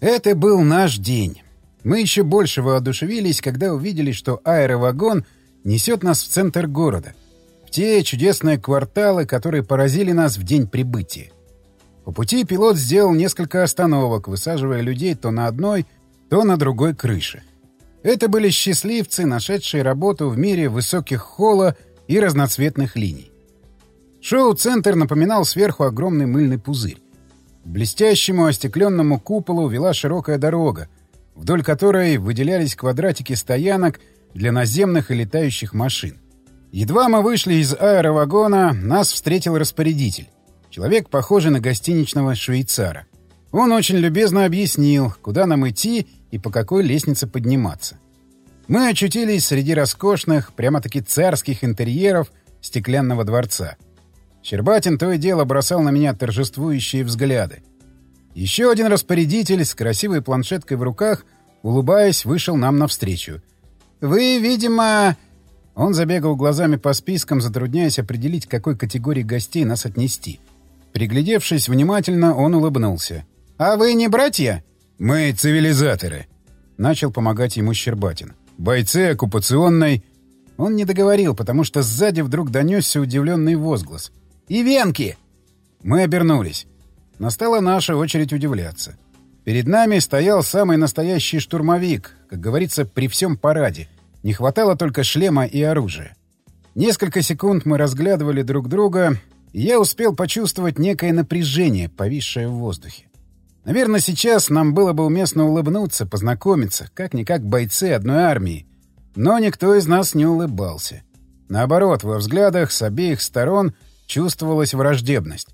Это был наш день. Мы еще больше воодушевились, когда увидели, что аэровагон несет нас в центр города, в те чудесные кварталы, которые поразили нас в день прибытия. По пути пилот сделал несколько остановок, высаживая людей то на одной, то на другой крыше. Это были счастливцы, нашедшие работу в мире высоких холла и разноцветных линий. Шоу-центр напоминал сверху огромный мыльный пузырь. Блестящему остекленному куполу вела широкая дорога, вдоль которой выделялись квадратики стоянок для наземных и летающих машин. Едва мы вышли из аэровагона, нас встретил распорядитель. Человек, похожий на гостиничного швейцара. Он очень любезно объяснил, куда нам идти и по какой лестнице подниматься. Мы очутились среди роскошных, прямо-таки царских интерьеров стеклянного дворца. Щербатин то и дело бросал на меня торжествующие взгляды. Еще один распорядитель с красивой планшеткой в руках, улыбаясь, вышел нам навстречу. «Вы, видимо...» Он забегал глазами по спискам, затрудняясь определить, какой категории гостей нас отнести. Приглядевшись внимательно, он улыбнулся. «А вы не братья?» «Мы цивилизаторы», — начал помогать ему Щербатин. «Бойцы оккупационной...» Он не договорил, потому что сзади вдруг донесся удивленный возглас. «И венки!» Мы обернулись. Настала наша очередь удивляться. Перед нами стоял самый настоящий штурмовик, как говорится, при всем параде. Не хватало только шлема и оружия. Несколько секунд мы разглядывали друг друга, и я успел почувствовать некое напряжение, повисшее в воздухе. Наверное, сейчас нам было бы уместно улыбнуться, познакомиться, как-никак бойцы одной армии. Но никто из нас не улыбался. Наоборот, во взглядах с обеих сторон чувствовалась враждебность.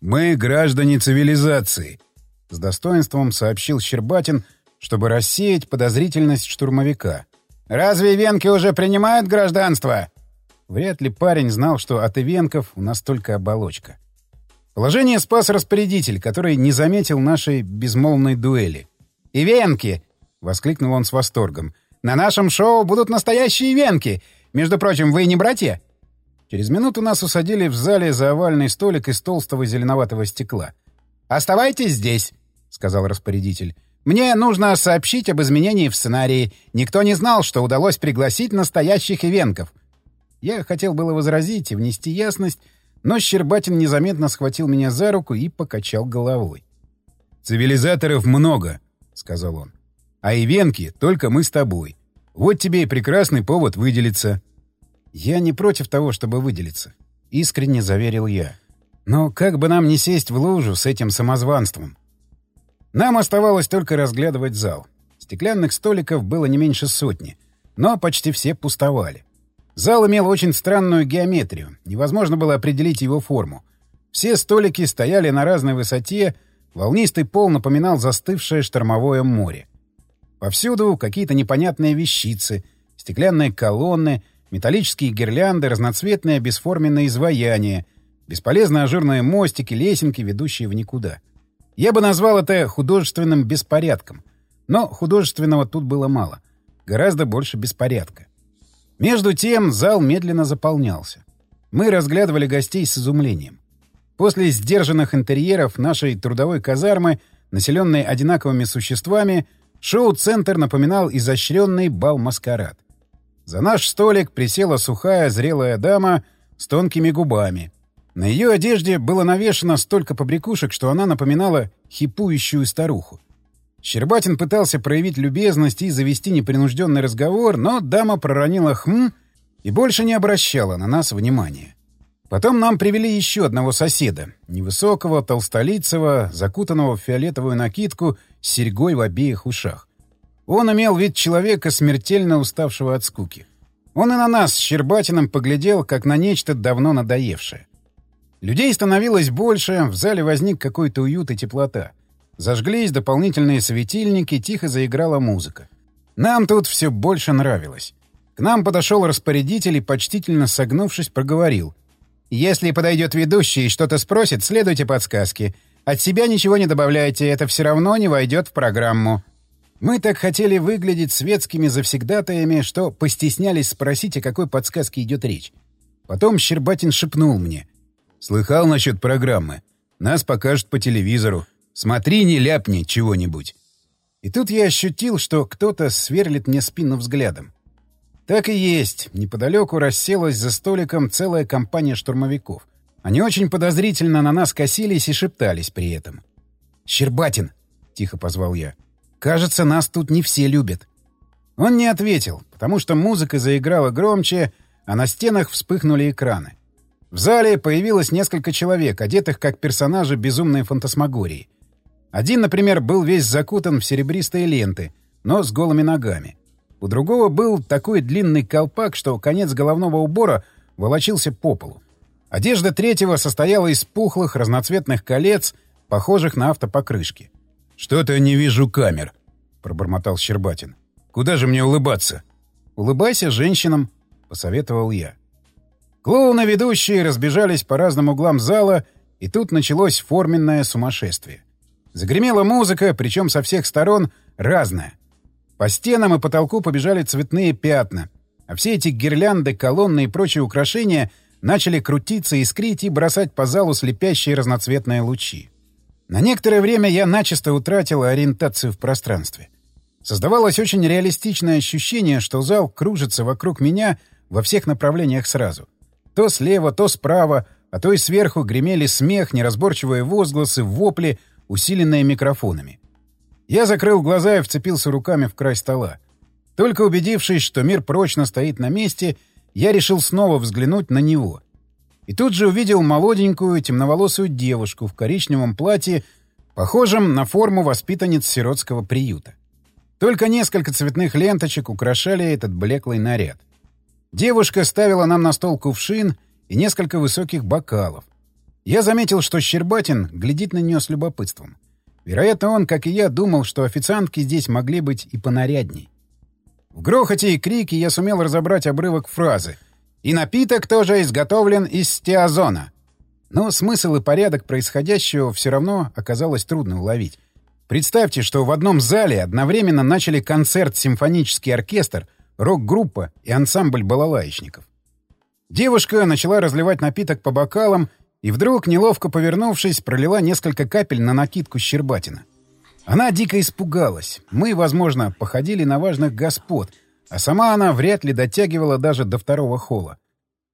«Мы граждане цивилизации», — с достоинством сообщил Щербатин, чтобы рассеять подозрительность штурмовика. «Разве венки уже принимают гражданство?» Вряд ли парень знал, что от ивенков у нас только оболочка. Положение спас распорядитель, который не заметил нашей безмолвной дуэли. «Ивенки!» — воскликнул он с восторгом. «На нашем шоу будут настоящие ивенки! Между прочим, вы не братья?» Через минуту нас усадили в зале за овальный столик из толстого зеленоватого стекла. «Оставайтесь здесь», — сказал распорядитель. «Мне нужно сообщить об изменении в сценарии. Никто не знал, что удалось пригласить настоящих ивенков». Я хотел было возразить и внести ясность, но Щербатин незаметно схватил меня за руку и покачал головой. «Цивилизаторов много», — сказал он. «А ивенки только мы с тобой. Вот тебе и прекрасный повод выделиться». «Я не против того, чтобы выделиться», — искренне заверил я. «Но как бы нам не сесть в лужу с этим самозванством?» Нам оставалось только разглядывать зал. Стеклянных столиков было не меньше сотни, но почти все пустовали. Зал имел очень странную геометрию, невозможно было определить его форму. Все столики стояли на разной высоте, волнистый пол напоминал застывшее штормовое море. Повсюду какие-то непонятные вещицы, стеклянные колонны, металлические гирлянды, разноцветные бесформенные изваяния, бесполезные ажурные мостики, лесенки, ведущие в никуда. Я бы назвал это художественным беспорядком. Но художественного тут было мало. Гораздо больше беспорядка. Между тем зал медленно заполнялся. Мы разглядывали гостей с изумлением. После сдержанных интерьеров нашей трудовой казармы, населенной одинаковыми существами, шоу-центр напоминал изощренный бал-маскарад. За наш столик присела сухая зрелая дама с тонкими губами. На ее одежде было навешано столько побрякушек, что она напоминала хипующую старуху. Щербатин пытался проявить любезность и завести непринужденный разговор, но дама проронила «хм» и больше не обращала на нас внимания. Потом нам привели еще одного соседа, невысокого, толстолицего, закутанного в фиолетовую накидку с серьгой в обеих ушах. Он имел вид человека, смертельно уставшего от скуки. Он и на нас с Щербатиным поглядел, как на нечто давно надоевшее. Людей становилось больше, в зале возник какой-то уют и теплота — Зажглись дополнительные светильники, тихо заиграла музыка. Нам тут все больше нравилось. К нам подошел распорядитель и, почтительно согнувшись, проговорил. «Если подойдет ведущий и что-то спросит, следуйте подсказке. От себя ничего не добавляйте, это все равно не войдет в программу». Мы так хотели выглядеть светскими завсегдатаями, что постеснялись спросить, о какой подсказке идет речь. Потом Щербатин шепнул мне. «Слыхал насчет программы? Нас покажут по телевизору. Смотри, не ляпни чего-нибудь. И тут я ощутил, что кто-то сверлит мне спину взглядом. Так и есть. Неподалеку расселась за столиком целая компания штурмовиков. Они очень подозрительно на нас косились и шептались при этом. «Щербатин!» — тихо позвал я. «Кажется, нас тут не все любят». Он не ответил, потому что музыка заиграла громче, а на стенах вспыхнули экраны. В зале появилось несколько человек, одетых как персонажи безумной фантасмагории. Один, например, был весь закутан в серебристые ленты, но с голыми ногами. У другого был такой длинный колпак, что конец головного убора волочился по полу. Одежда третьего состояла из пухлых разноцветных колец, похожих на автопокрышки. «Что-то не вижу камер», — пробормотал Щербатин. «Куда же мне улыбаться?» «Улыбайся женщинам», — посоветовал я. Клоуны-ведущие разбежались по разным углам зала, и тут началось форменное сумасшествие. Загремела музыка, причем со всех сторон разная. По стенам и потолку побежали цветные пятна, а все эти гирлянды, колонны и прочие украшения начали крутиться, искрить и бросать по залу слепящие разноцветные лучи. На некоторое время я начисто утратил ориентацию в пространстве. Создавалось очень реалистичное ощущение, что зал кружится вокруг меня во всех направлениях сразу. То слева, то справа, а то и сверху гремели смех, неразборчивые возгласы, вопли, усиленные микрофонами. Я закрыл глаза и вцепился руками в край стола. Только убедившись, что мир прочно стоит на месте, я решил снова взглянуть на него. И тут же увидел молоденькую темноволосую девушку в коричневом платье, похожем на форму воспитанниц сиротского приюта. Только несколько цветных ленточек украшали этот блеклый наряд. Девушка ставила нам на стол кувшин и несколько высоких бокалов. Я заметил, что Щербатин глядит на нее с любопытством. Вероятно, он, как и я, думал, что официантки здесь могли быть и понарядней. В грохоте и крике я сумел разобрать обрывок фразы. «И напиток тоже изготовлен из стеозона». Но смысл и порядок происходящего все равно оказалось трудно уловить. Представьте, что в одном зале одновременно начали концерт симфонический оркестр — рок-группа и ансамбль балалаечников. Девушка начала разливать напиток по бокалам и вдруг, неловко повернувшись, пролила несколько капель на накидку Щербатина. Она дико испугалась. Мы, возможно, походили на важных господ, а сама она вряд ли дотягивала даже до второго холла.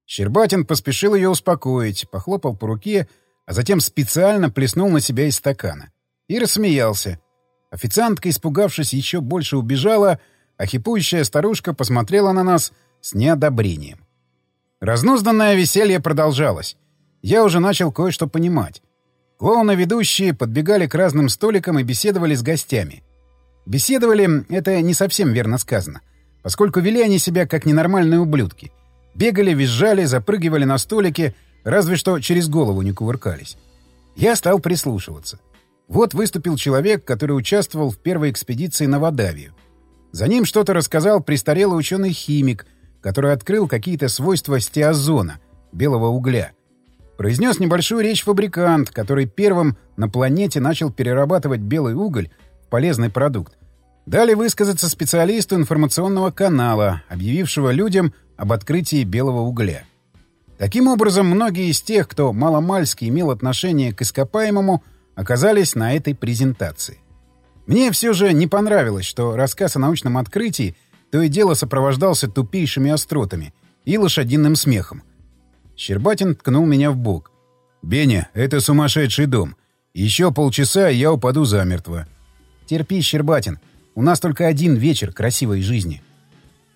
Щербатин поспешил ее успокоить, похлопал по руке, а затем специально плеснул на себя из стакана. И рассмеялся. Официантка, испугавшись, еще больше убежала — а хипующая старушка посмотрела на нас с неодобрением. Разнузданное веселье продолжалось. Я уже начал кое-что понимать. Клоуны-ведущие подбегали к разным столикам и беседовали с гостями. Беседовали — это не совсем верно сказано, поскольку вели они себя как ненормальные ублюдки. Бегали, визжали, запрыгивали на столики, разве что через голову не кувыркались. Я стал прислушиваться. Вот выступил человек, который участвовал в первой экспедиции на Вадавию. За ним что-то рассказал престарелый ученый-химик, который открыл какие-то свойства стеозона, белого угля. Произнес небольшую речь фабрикант, который первым на планете начал перерабатывать белый уголь в полезный продукт. Дали высказаться специалисту информационного канала, объявившего людям об открытии белого угля. Таким образом, многие из тех, кто маломальски имел отношение к ископаемому, оказались на этой презентации. Мне все же не понравилось, что рассказ о научном открытии то и дело сопровождался тупейшими остротами и лошадиным смехом. Щербатин ткнул меня в бок. «Беня, это сумасшедший дом. Еще полчаса, и я упаду замертво». «Терпи, Щербатин. У нас только один вечер красивой жизни».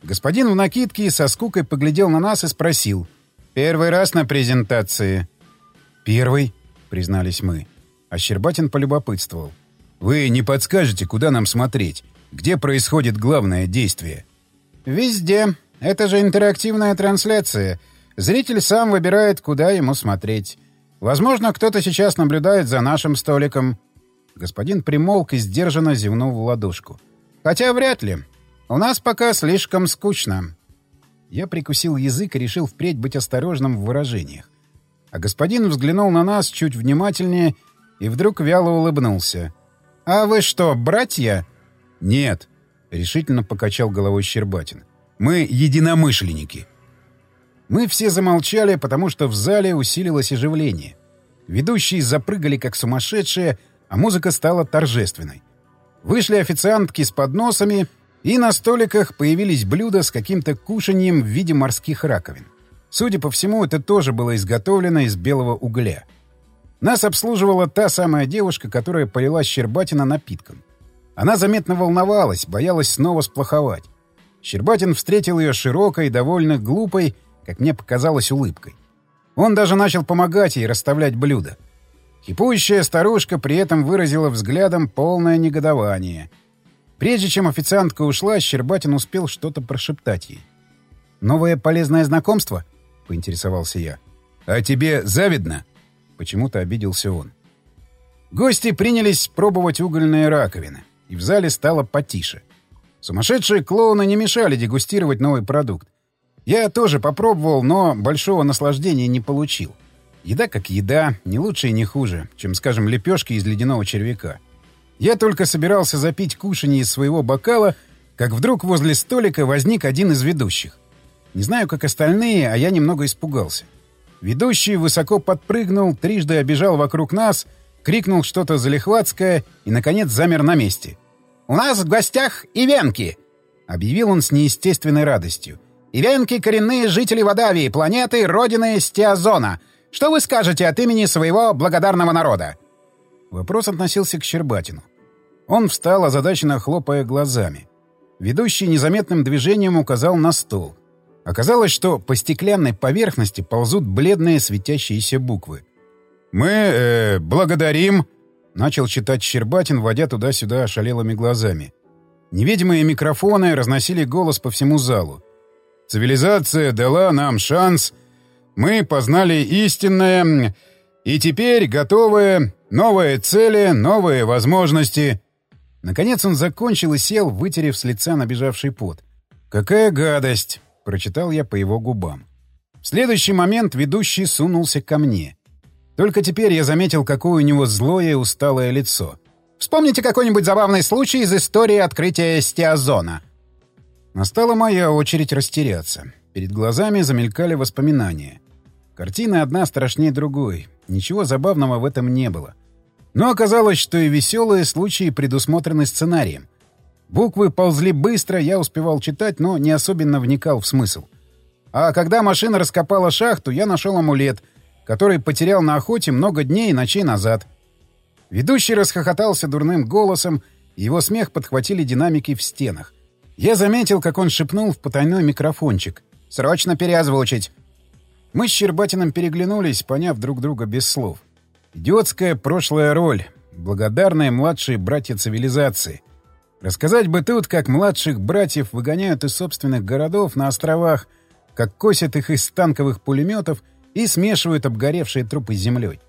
Господин в накидке со скукой поглядел на нас и спросил. «Первый раз на презентации?» «Первый», — признались мы. А Щербатин полюбопытствовал. Вы не подскажете, куда нам смотреть? Где происходит главное действие? Везде. Это же интерактивная трансляция. Зритель сам выбирает, куда ему смотреть. Возможно, кто-то сейчас наблюдает за нашим столиком. Господин примолк и сдержанно зевнул в ладошку. Хотя вряд ли. У нас пока слишком скучно. Я прикусил язык и решил впредь быть осторожным в выражениях. А господин взглянул на нас чуть внимательнее и вдруг вяло улыбнулся. «А вы что, братья?» «Нет», — решительно покачал головой Щербатин. «Мы единомышленники». Мы все замолчали, потому что в зале усилилось оживление. Ведущие запрыгали как сумасшедшие, а музыка стала торжественной. Вышли официантки с подносами, и на столиках появились блюда с каким-то кушаньем в виде морских раковин. Судя по всему, это тоже было изготовлено из белого угля. Нас обслуживала та самая девушка, которая полила Щербатина напитком. Она заметно волновалась, боялась снова сплоховать. Щербатин встретил ее широкой, довольно глупой, как мне показалось, улыбкой. Он даже начал помогать ей расставлять блюда. Хипующая старушка при этом выразила взглядом полное негодование. Прежде чем официантка ушла, Щербатин успел что-то прошептать ей. «Новое полезное знакомство?» — поинтересовался я. «А тебе завидно?» — почему-то обиделся он. Гости принялись пробовать угольные раковины, и в зале стало потише. Сумасшедшие клоуны не мешали дегустировать новый продукт. Я тоже попробовал, но большого наслаждения не получил. Еда как еда, не лучше и не хуже, чем, скажем, лепешки из ледяного червяка. Я только собирался запить кушанье из своего бокала, как вдруг возле столика возник один из ведущих. Не знаю, как остальные, а я немного испугался. Ведущий высоко подпрыгнул, трижды обежал вокруг нас, крикнул что-то залихватское и, наконец, замер на месте. «У нас в гостях ивенки!» — объявил он с неестественной радостью. «Ивенки — коренные жители Вадавии, планеты, родины Стиазона. Что вы скажете от имени своего благодарного народа?» Вопрос относился к Щербатину. Он встал, озадаченно хлопая глазами. Ведущий незаметным движением указал на стол. Оказалось, что по стеклянной поверхности ползут бледные светящиеся буквы. «Мы э, благодарим...» Начал читать Щербатин, водя туда-сюда ошалелыми глазами. Невидимые микрофоны разносили голос по всему залу. «Цивилизация дала нам шанс. Мы познали истинное. И теперь готовы новые цели, новые возможности». Наконец он закончил и сел, вытерев с лица набежавший пот. «Какая гадость!» — прочитал я по его губам. В следующий момент ведущий сунулся ко мне — только теперь я заметил, какое у него злое усталое лицо. «Вспомните какой-нибудь забавный случай из истории открытия стеозона». Настала моя очередь растеряться. Перед глазами замелькали воспоминания. Картины одна страшнее другой. Ничего забавного в этом не было. Но оказалось, что и веселые случаи предусмотрены сценарием. Буквы ползли быстро, я успевал читать, но не особенно вникал в смысл. А когда машина раскопала шахту, я нашел амулет — который потерял на охоте много дней и ночей назад. Ведущий расхохотался дурным голосом, и его смех подхватили динамики в стенах. Я заметил, как он шепнул в потайной микрофончик. «Срочно переозвучить!» Мы с Щербатиным переглянулись, поняв друг друга без слов. Идиотская прошлая роль. Благодарные младшие братья цивилизации. Рассказать бы тут, как младших братьев выгоняют из собственных городов на островах, как косят их из танковых пулеметов и смешивают обгоревшие трупы с землей.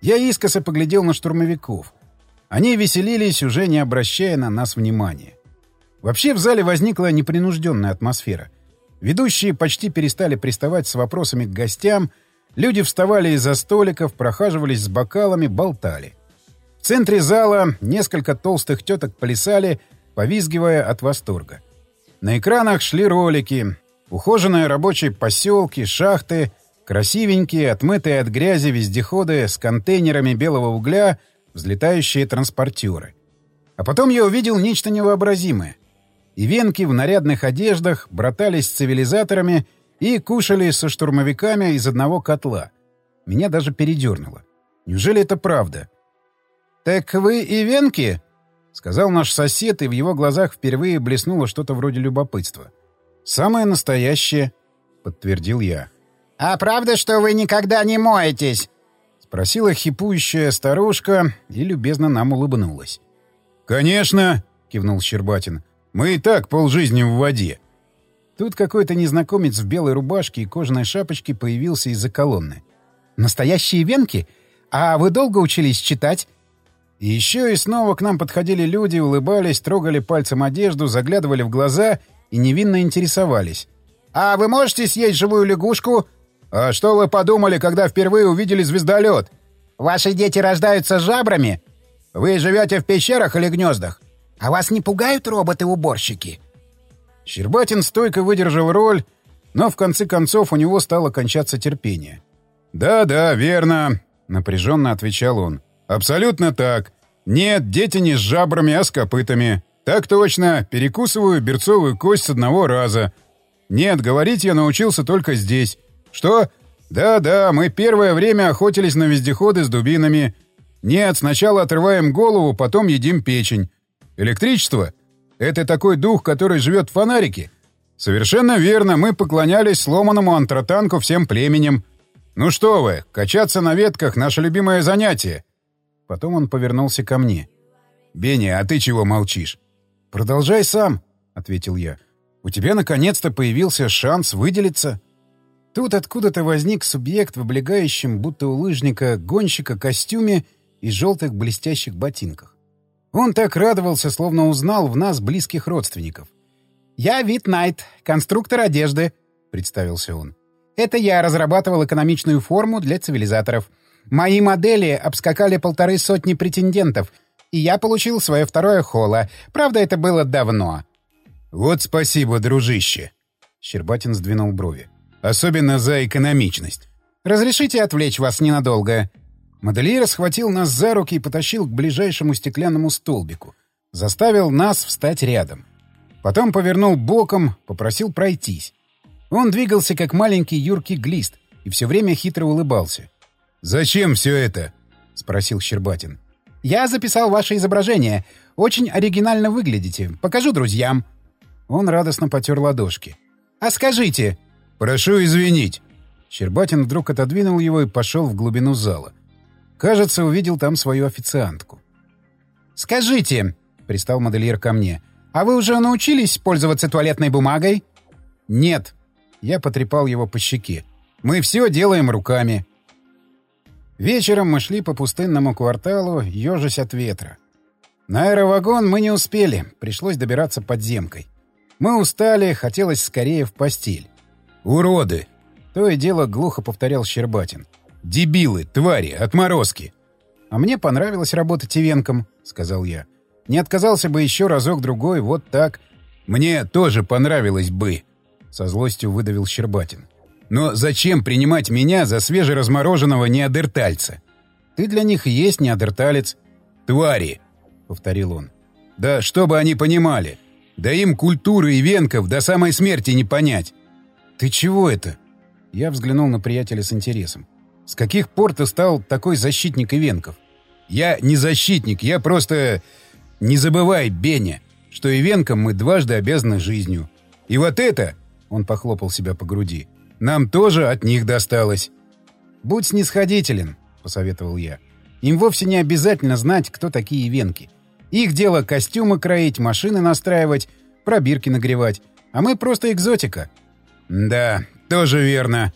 Я искоса поглядел на штурмовиков. Они веселились, уже не обращая на нас внимания. Вообще в зале возникла непринужденная атмосфера. Ведущие почти перестали приставать с вопросами к гостям, люди вставали из-за столиков, прохаживались с бокалами, болтали. В центре зала несколько толстых теток плясали, повизгивая от восторга. На экранах шли ролики. Ухоженные рабочие поселки, шахты — Красивенькие, отмытые от грязи вездеходы с контейнерами белого угля, взлетающие транспортеры. А потом я увидел нечто невообразимое. И венки в нарядных одеждах братались с цивилизаторами и кушали со штурмовиками из одного котла. Меня даже передернуло. Неужели это правда? «Так вы и венки?» — сказал наш сосед, и в его глазах впервые блеснуло что-то вроде любопытства. «Самое настоящее», — подтвердил я. «А правда, что вы никогда не моетесь?» — спросила хипующая старушка и любезно нам улыбнулась. «Конечно!» — кивнул Щербатин. «Мы и так полжизни в воде». Тут какой-то незнакомец в белой рубашке и кожаной шапочке появился из-за колонны. «Настоящие венки? А вы долго учились читать?» Еще и снова к нам подходили люди, улыбались, трогали пальцем одежду, заглядывали в глаза и невинно интересовались. «А вы можете съесть живую лягушку?» «А что вы подумали, когда впервые увидели звездолет? Ваши дети рождаются жабрами? Вы живете в пещерах или гнездах? А вас не пугают роботы-уборщики?» Щербатин стойко выдержал роль, но в конце концов у него стало кончаться терпение. «Да-да, верно», — напряженно отвечал он. «Абсолютно так. «Нет, дети не с жабрами, а с копытами. Так точно, перекусываю берцовую кость с одного раза. Нет, говорить я научился только здесь. Что? Да-да, мы первое время охотились на вездеходы с дубинами. Нет, сначала отрываем голову, потом едим печень. Электричество? Это такой дух, который живет в фонарике? Совершенно верно, мы поклонялись сломанному антротанку всем племенем. Ну что вы, качаться на ветках — наше любимое занятие. Потом он повернулся ко мне. «Беня, а ты чего молчишь?» «Продолжай сам», — ответил я. «У тебя наконец-то появился шанс выделиться». Тут откуда-то возник субъект в облегающем, будто у лыжника, гонщика костюме и желтых блестящих ботинках. Он так радовался, словно узнал в нас близких родственников. «Я Вит Найт, конструктор одежды», — представился он. «Это я разрабатывал экономичную форму для цивилизаторов. Мои модели обскакали полторы сотни претендентов, и я получил свое второе холо. Правда, это было давно». «Вот спасибо, дружище», — Щербатин сдвинул брови. «Особенно за экономичность». «Разрешите отвлечь вас ненадолго?» Модельер схватил нас за руки и потащил к ближайшему стеклянному столбику. Заставил нас встать рядом. Потом повернул боком, попросил пройтись. Он двигался, как маленький юркий глист, и все время хитро улыбался. «Зачем все это?» — спросил Щербатин. «Я записал ваше изображение. Очень оригинально выглядите. Покажу друзьям». Он радостно потер ладошки. «А скажите...» «Прошу извинить». Щербатин вдруг отодвинул его и пошел в глубину зала. Кажется, увидел там свою официантку. «Скажите», — пристал модельер ко мне, — «а вы уже научились пользоваться туалетной бумагой?» «Нет». Я потрепал его по щеке. «Мы все делаем руками». Вечером мы шли по пустынному кварталу, ежась от ветра. На аэровагон мы не успели, пришлось добираться подземкой. Мы устали, хотелось скорее в постель. «Уроды!» — то и дело глухо повторял Щербатин. Дебилы, твари, отморозки. А мне понравилось работать ивенком, сказал я. Не отказался бы еще разок-другой, вот так. Мне тоже понравилось бы, со злостью выдавил Щербатин. Но зачем принимать меня за свежеразмороженного неадертальца? Ты для них есть неадерталец. Твари, повторил он. Да чтобы они понимали. Да им культуры и венков до самой смерти не понять. Ты чего это? Я взглянул на приятеля с интересом. С каких пор ты стал такой защитник ивенков? Я не защитник, я просто... Не забывай, Беня, что ивенкам мы дважды обязаны жизнью. И вот это, он похлопал себя по груди, нам тоже от них досталось. Будь снисходителен, посоветовал я. Им вовсе не обязательно знать, кто такие ивенки. Их дело костюмы кроить, машины настраивать, пробирки нагревать. А мы просто экзотика. Да, тоже верно.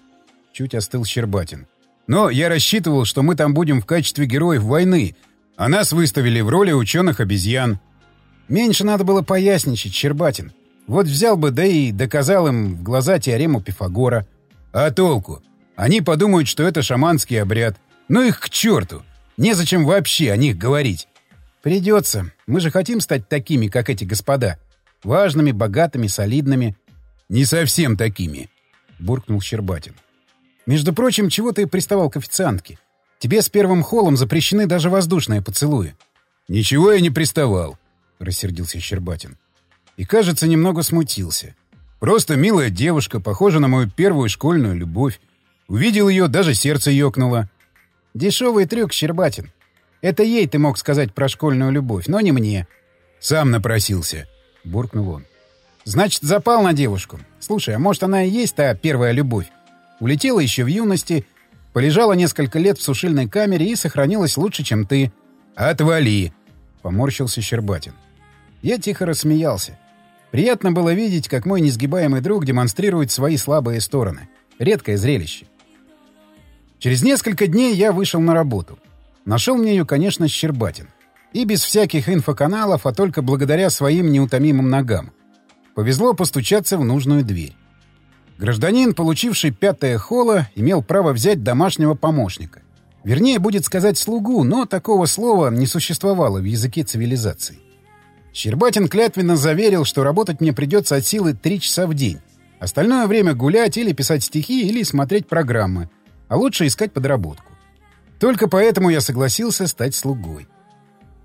Чуть остыл Щербатин. Но я рассчитывал, что мы там будем в качестве героев войны, а нас выставили в роли ученых-обезьян. Меньше надо было поясничать, Щербатин. Вот взял бы, да и доказал им в глаза теорему Пифагора. А толку? Они подумают, что это шаманский обряд. Ну их к черту! Незачем вообще о них говорить. Придется. Мы же хотим стать такими, как эти господа. Важными, богатыми, солидными. Не совсем такими, буркнул Щербатин. Между прочим, чего ты приставал к официантке? Тебе с первым холлом запрещены даже воздушные поцелуи. — Ничего я не приставал, — рассердился Щербатин. И, кажется, немного смутился. Просто милая девушка, похожа на мою первую школьную любовь. Увидел ее, даже сердце ёкнуло. Дешевый трюк, Щербатин. Это ей ты мог сказать про школьную любовь, но не мне. Сам напросился, — буркнул он. Значит, запал на девушку. Слушай, а может, она и есть та первая любовь? Улетела еще в юности, полежала несколько лет в сушильной камере и сохранилась лучше, чем ты. «Отвали!» — поморщился Щербатин. Я тихо рассмеялся. Приятно было видеть, как мой несгибаемый друг демонстрирует свои слабые стороны. Редкое зрелище. Через несколько дней я вышел на работу. Нашел мне ее, конечно, Щербатин. И без всяких инфоканалов, а только благодаря своим неутомимым ногам. Повезло постучаться в нужную дверь. Гражданин, получивший пятое холо, имел право взять домашнего помощника. Вернее, будет сказать слугу, но такого слова не существовало в языке цивилизации. Щербатин клятвенно заверил, что работать мне придется от силы три часа в день. Остальное время гулять или писать стихи, или смотреть программы. А лучше искать подработку. Только поэтому я согласился стать слугой.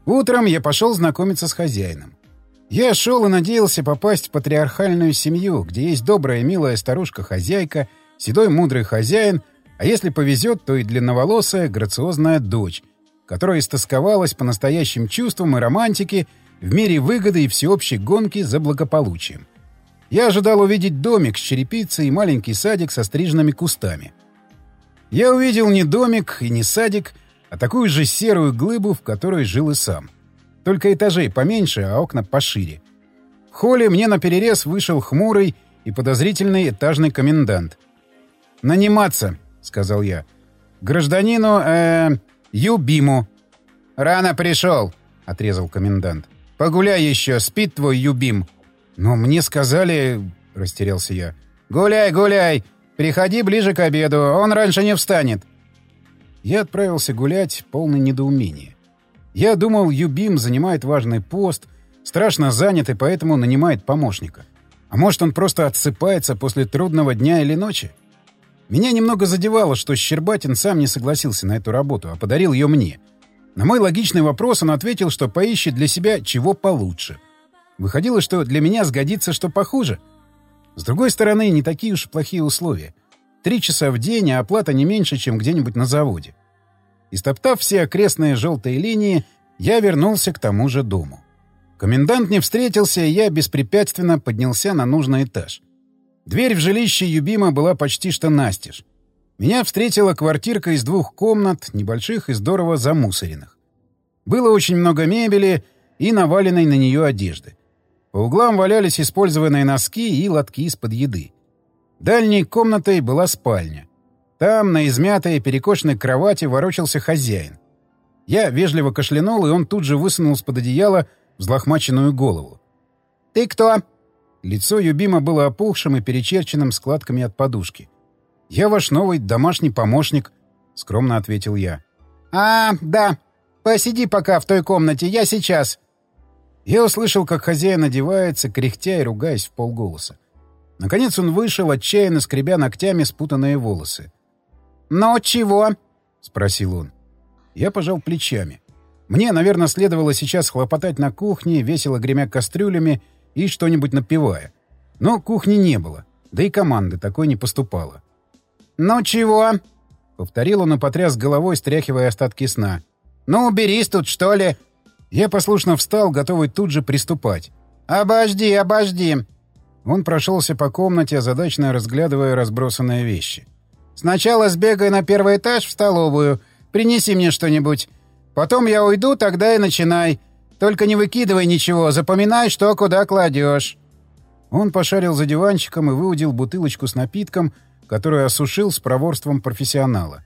Утром я пошел знакомиться с хозяином. Я шел и надеялся попасть в патриархальную семью, где есть добрая милая старушка-хозяйка, седой мудрый хозяин, а если повезет, то и длинноволосая, грациозная дочь, которая истосковалась по настоящим чувствам и романтике в мире выгоды и всеобщей гонки за благополучием. Я ожидал увидеть домик с черепицей и маленький садик со стриженными кустами. Я увидел не домик и не садик, а такую же серую глыбу, в которой жил и сам. Только этажей поменьше, а окна пошире. В холле мне наперерез вышел хмурый и подозрительный этажный комендант. «Наниматься», — сказал я. «Гражданину, э, Юбиму». «Рано пришел», — отрезал комендант. «Погуляй еще, спит твой Юбим». «Но мне сказали...» — растерялся я. «Гуляй, гуляй! Приходи ближе к обеду, он раньше не встанет». Я отправился гулять, полный недоумения. Я думал, Юбим занимает важный пост, страшно занят и поэтому нанимает помощника. А может, он просто отсыпается после трудного дня или ночи? Меня немного задевало, что Щербатин сам не согласился на эту работу, а подарил ее мне. На мой логичный вопрос он ответил, что поищет для себя чего получше. Выходило, что для меня сгодится что похуже. С другой стороны, не такие уж плохие условия. Три часа в день, а оплата не меньше, чем где-нибудь на заводе. Истоптав все окрестные желтые линии, я вернулся к тому же дому. Комендант не встретился, и я беспрепятственно поднялся на нужный этаж. Дверь в жилище Юбима была почти что настежь. Меня встретила квартирка из двух комнат, небольших и здорово замусоренных. Было очень много мебели и наваленной на нее одежды. По углам валялись использованные носки и лотки из-под еды. Дальней комнатой была спальня. Там, на измятой перекошенной кровати, ворочался хозяин. Я вежливо кашлянул, и он тут же высунул из-под одеяла взлохмаченную голову. «Ты кто?» Лицо Юбима было опухшим и перечерченным складками от подушки. «Я ваш новый домашний помощник», — скромно ответил я. «А, да. Посиди пока в той комнате, я сейчас». Я услышал, как хозяин одевается, кряхтя и ругаясь в полголоса. Наконец он вышел, отчаянно скребя ногтями спутанные волосы. «Ну, чего?» — спросил он. Я пожал плечами. Мне, наверное, следовало сейчас хлопотать на кухне, весело гремя кастрюлями и что-нибудь напивая. Но кухни не было, да и команды такой не поступало. «Ну чего?» — повторил он и потряс головой, стряхивая остатки сна. «Ну, уберись тут, что ли?» Я послушно встал, готовый тут же приступать. «Обожди, обожди!» Он прошелся по комнате, озадачно разглядывая разбросанные вещи. «Сначала сбегай на первый этаж в столовую, принеси мне что-нибудь. Потом я уйду, тогда и начинай. Только не выкидывай ничего, запоминай, что куда кладешь». Он пошарил за диванчиком и выудил бутылочку с напитком, которую осушил с проворством профессионала.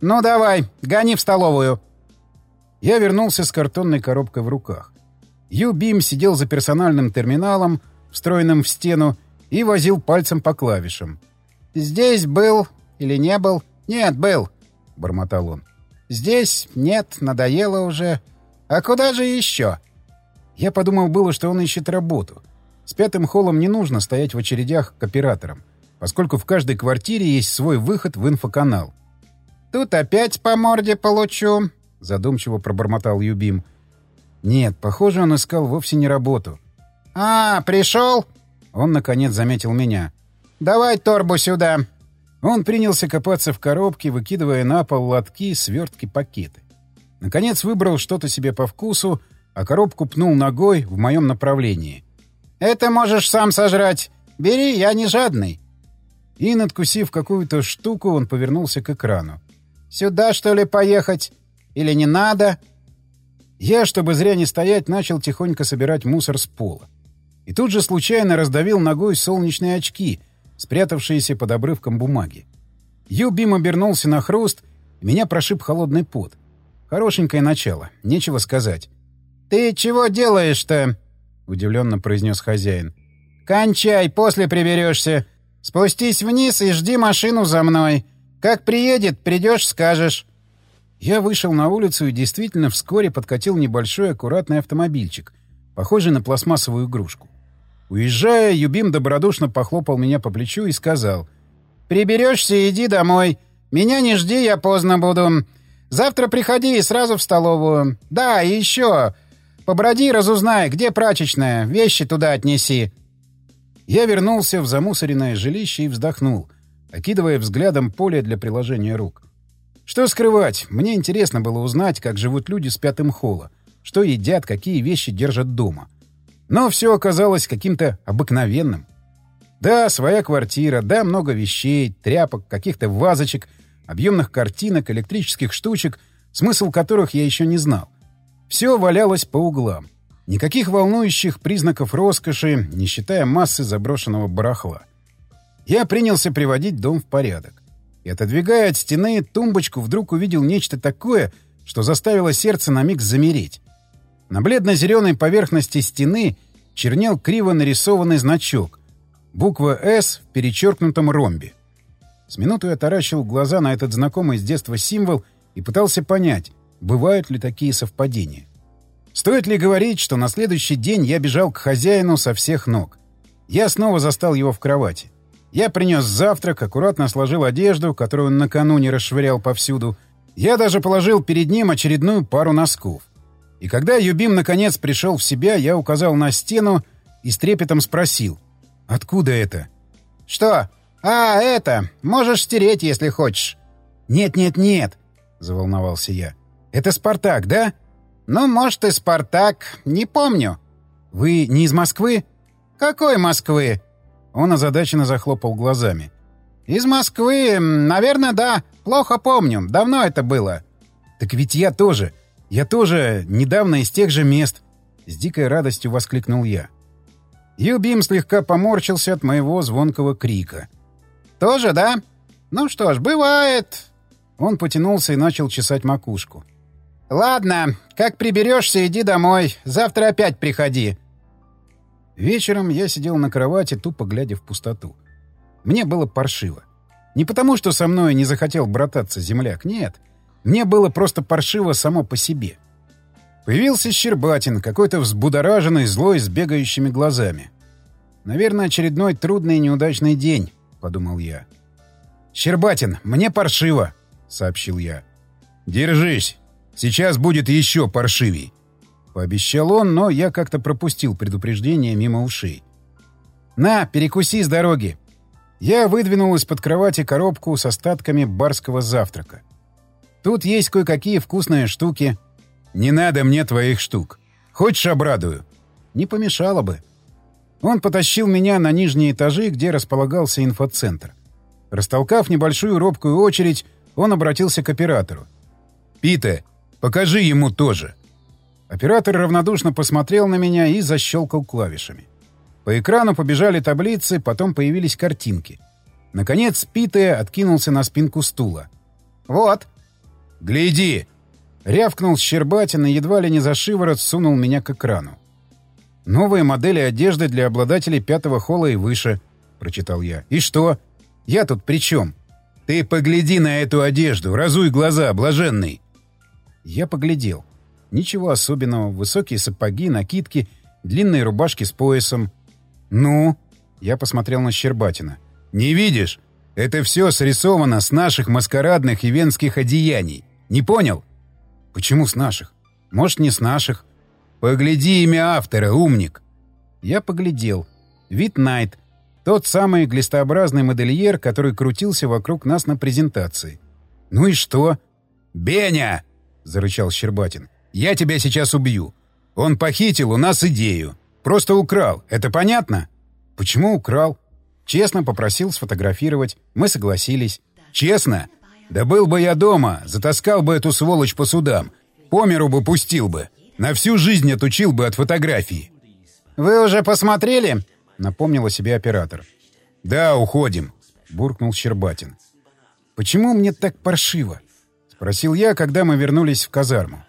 «Ну давай, гони в столовую!» Я вернулся с картонной коробкой в руках. Ю Бим сидел за персональным терминалом, встроенным в стену, и возил пальцем по клавишам. «Здесь был или не был?» «Нет, был», — бормотал он. «Здесь нет, надоело уже. А куда же еще?» Я подумал было, что он ищет работу. С пятым холлом не нужно стоять в очередях к операторам, поскольку в каждой квартире есть свой выход в инфоканал. «Тут опять по морде получу», — задумчиво пробормотал Юбим. «Нет, похоже, он искал вовсе не работу». «А, пришел?» Он, наконец, заметил меня. «Давай торбу сюда». Он принялся копаться в коробке, выкидывая на пол лотки, свертки, пакеты. Наконец выбрал что-то себе по вкусу, а коробку пнул ногой в моем направлении. «Это можешь сам сожрать. Бери, я не жадный». И, надкусив какую-то штуку, он повернулся к экрану. «Сюда, что ли, поехать? Или не надо?» Я, чтобы зря не стоять, начал тихонько собирать мусор с пола. И тут же случайно раздавил ногой солнечные очки, спрятавшиеся под обрывком бумаги. Юбим обернулся на хруст, и меня прошиб холодный пот. Хорошенькое начало, нечего сказать. «Ты чего делаешь-то?» — удивленно произнес хозяин. «Кончай, после приберешься. Спустись вниз и жди машину за мной. Как приедет, придешь, скажешь». Я вышел на улицу и действительно вскоре подкатил небольшой аккуратный автомобильчик, похожий на пластмассовую игрушку. Уезжая, Юбим добродушно похлопал меня по плечу и сказал. «Приберешься, иди домой. Меня не жди, я поздно буду. Завтра приходи и сразу в столовую. Да, и еще. Поброди, разузнай, где прачечная. Вещи туда отнеси. Я вернулся в замусоренное жилище и вздохнул, окидывая взглядом поле для приложения рук. Что скрывать, мне интересно было узнать, как живут люди с пятым холла, что едят, какие вещи держат дома. Но все оказалось каким-то обыкновенным. Да, своя квартира, да, много вещей, тряпок, каких-то вазочек, объемных картинок, электрических штучек, смысл которых я еще не знал. Все валялось по углам. Никаких волнующих признаков роскоши, не считая массы заброшенного барахла. Я принялся приводить дом в порядок. И, отодвигая от стены тумбочку, вдруг увидел нечто такое, что заставило сердце на миг замереть. На бледно-зеленой поверхности стены чернел криво нарисованный значок. Буква «С» в перечеркнутом ромбе. С минуту я таращил глаза на этот знакомый с детства символ и пытался понять, бывают ли такие совпадения. Стоит ли говорить, что на следующий день я бежал к хозяину со всех ног? Я снова застал его в кровати. Я принес завтрак, аккуратно сложил одежду, которую он накануне расшвырял повсюду. Я даже положил перед ним очередную пару носков. И когда Юбим наконец пришел в себя, я указал на стену и с трепетом спросил. «Откуда это?» «Что? А, это! Можешь стереть, если хочешь». «Нет-нет-нет!» — заволновался я. «Это Спартак, да?» «Ну, может, и Спартак. Не помню». «Вы не из Москвы?» «Какой Москвы?» Он озадаченно захлопал глазами. «Из Москвы, наверное, да. Плохо помню. Давно это было». «Так ведь я тоже. Я тоже недавно из тех же мест!» С дикой радостью воскликнул я. Юбим слегка поморщился от моего звонкого крика. «Тоже, да? Ну что ж, бывает!» Он потянулся и начал чесать макушку. «Ладно, как приберешься, иди домой. Завтра опять приходи». Вечером я сидел на кровати, тупо глядя в пустоту. Мне было паршиво. Не потому, что со мной не захотел брататься земляк, нет. Мне было просто паршиво само по себе. Появился Щербатин, какой-то взбудораженный, злой, с бегающими глазами. «Наверное, очередной трудный и неудачный день», — подумал я. «Щербатин, мне паршиво», — сообщил я. «Держись. Сейчас будет еще паршивей», — пообещал он, но я как-то пропустил предупреждение мимо ушей. «На, перекуси с дороги». Я выдвинул из-под кровати коробку с остатками барского завтрака. Тут есть кое-какие вкусные штуки. Не надо мне твоих штук. Хочешь, обрадую? Не помешало бы. Он потащил меня на нижние этажи, где располагался инфоцентр. Растолкав небольшую робкую очередь, он обратился к оператору. «Пита, покажи ему тоже». Оператор равнодушно посмотрел на меня и защелкал клавишами. По экрану побежали таблицы, потом появились картинки. Наконец Пита откинулся на спинку стула. «Вот», «Гляди!» Рявкнул Щербатин и едва ли не за шиворот сунул меня к экрану. «Новые модели одежды для обладателей пятого холла и выше», — прочитал я. «И что? Я тут при чем?» «Ты погляди на эту одежду, разуй глаза, блаженный!» Я поглядел. Ничего особенного. Высокие сапоги, накидки, длинные рубашки с поясом. «Ну?» Я посмотрел на Щербатина. «Не видишь? Это все срисовано с наших маскарадных и венских одеяний. Не понял? Почему с наших? Может, не с наших? Погляди имя автора, умник. Я поглядел. Вид Найт. Тот самый глистообразный модельер, который крутился вокруг нас на презентации. Ну и что? «Беня!» — зарычал Щербатин. «Я тебя сейчас убью. Он похитил у нас идею. Просто украл. Это понятно?» «Почему украл?» Честно попросил сфотографировать. Мы согласились. Честно? Да был бы я дома, затаскал бы эту сволочь по судам. По миру бы пустил бы. На всю жизнь отучил бы от фотографии. «Вы уже посмотрели?» — напомнил о себе оператор. «Да, уходим», — буркнул Щербатин. «Почему мне так паршиво?» — спросил я, когда мы вернулись в казарму.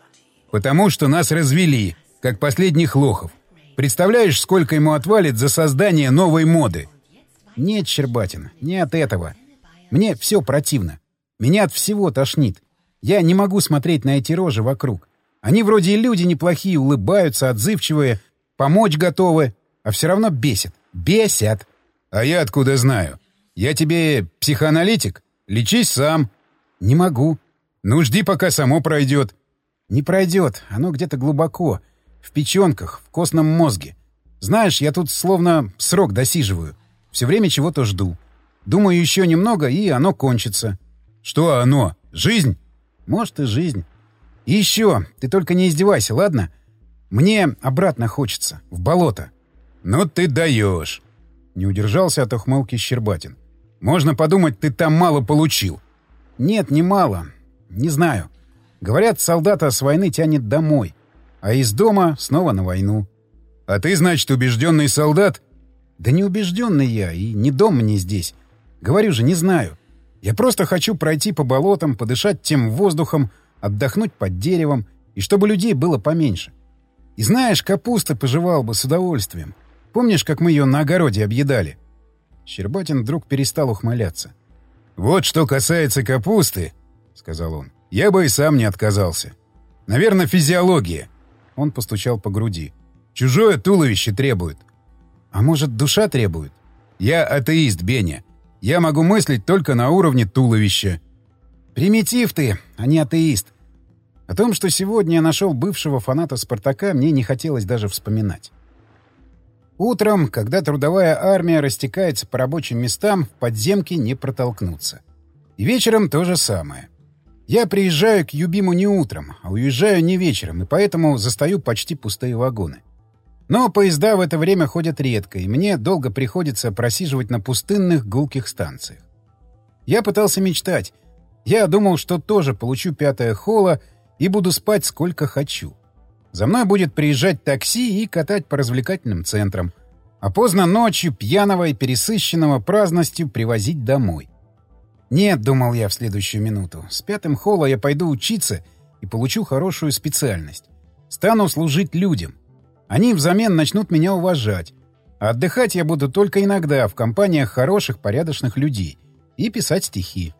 «Потому что нас развели, как последних лохов. Представляешь, сколько ему отвалит за создание новой моды?» «Нет, Щербатин, не от этого. Мне все противно. Меня от всего тошнит. Я не могу смотреть на эти рожи вокруг. Они вроде и люди неплохие, улыбаются, отзывчивые, помочь готовы, а все равно бесят. Бесят!» «А я откуда знаю? Я тебе психоаналитик? Лечись сам». «Не могу». Ну, жди, пока само пройдет. Не пройдет. Оно где-то глубоко. В печенках, в костном мозге. Знаешь, я тут словно срок досиживаю. Все время чего-то жду. Думаю, еще немного, и оно кончится. Что оно? Жизнь? Может, и жизнь. И еще, ты только не издевайся, ладно? Мне обратно хочется, в болото. Ну ты даешь. Не удержался от ухмылки Щербатин. Можно подумать, ты там мало получил. Нет, не мало. Не знаю. Говорят, солдата с войны тянет домой, а из дома снова на войну. А ты, значит, убежденный солдат? Да не убежденный я, и не дом мне здесь. Говорю же, не знаю. Я просто хочу пройти по болотам, подышать тем воздухом, отдохнуть под деревом, и чтобы людей было поменьше. И знаешь, капуста пожевал бы с удовольствием. Помнишь, как мы ее на огороде объедали? Щербатин вдруг перестал ухмыляться. «Вот что касается капусты, — сказал он, — я бы и сам не отказался. Наверное, физиология». Он постучал по груди. «Чужое туловище требует». «А может, душа требует?» «Я атеист, Беня. Я могу мыслить только на уровне туловища». «Примитив ты, а не атеист. О том, что сегодня я нашел бывшего фаната «Спартака», мне не хотелось даже вспоминать. Утром, когда трудовая армия растекается по рабочим местам, в подземке не протолкнуться. И вечером то же самое. Я приезжаю к Юбиму не утром, а уезжаю не вечером, и поэтому застаю почти пустые вагоны. Но поезда в это время ходят редко, и мне долго приходится просиживать на пустынных гулких станциях. Я пытался мечтать. Я думал, что тоже получу пятое холла и буду спать сколько хочу. За мной будет приезжать такси и катать по развлекательным центрам, а поздно ночью пьяного и пересыщенного праздностью привозить домой. Нет, думал я в следующую минуту, с пятым холла я пойду учиться и получу хорошую специальность. Стану служить людям — они взамен начнут меня уважать. А отдыхать я буду только иногда в компаниях хороших, порядочных людей. И писать стихи.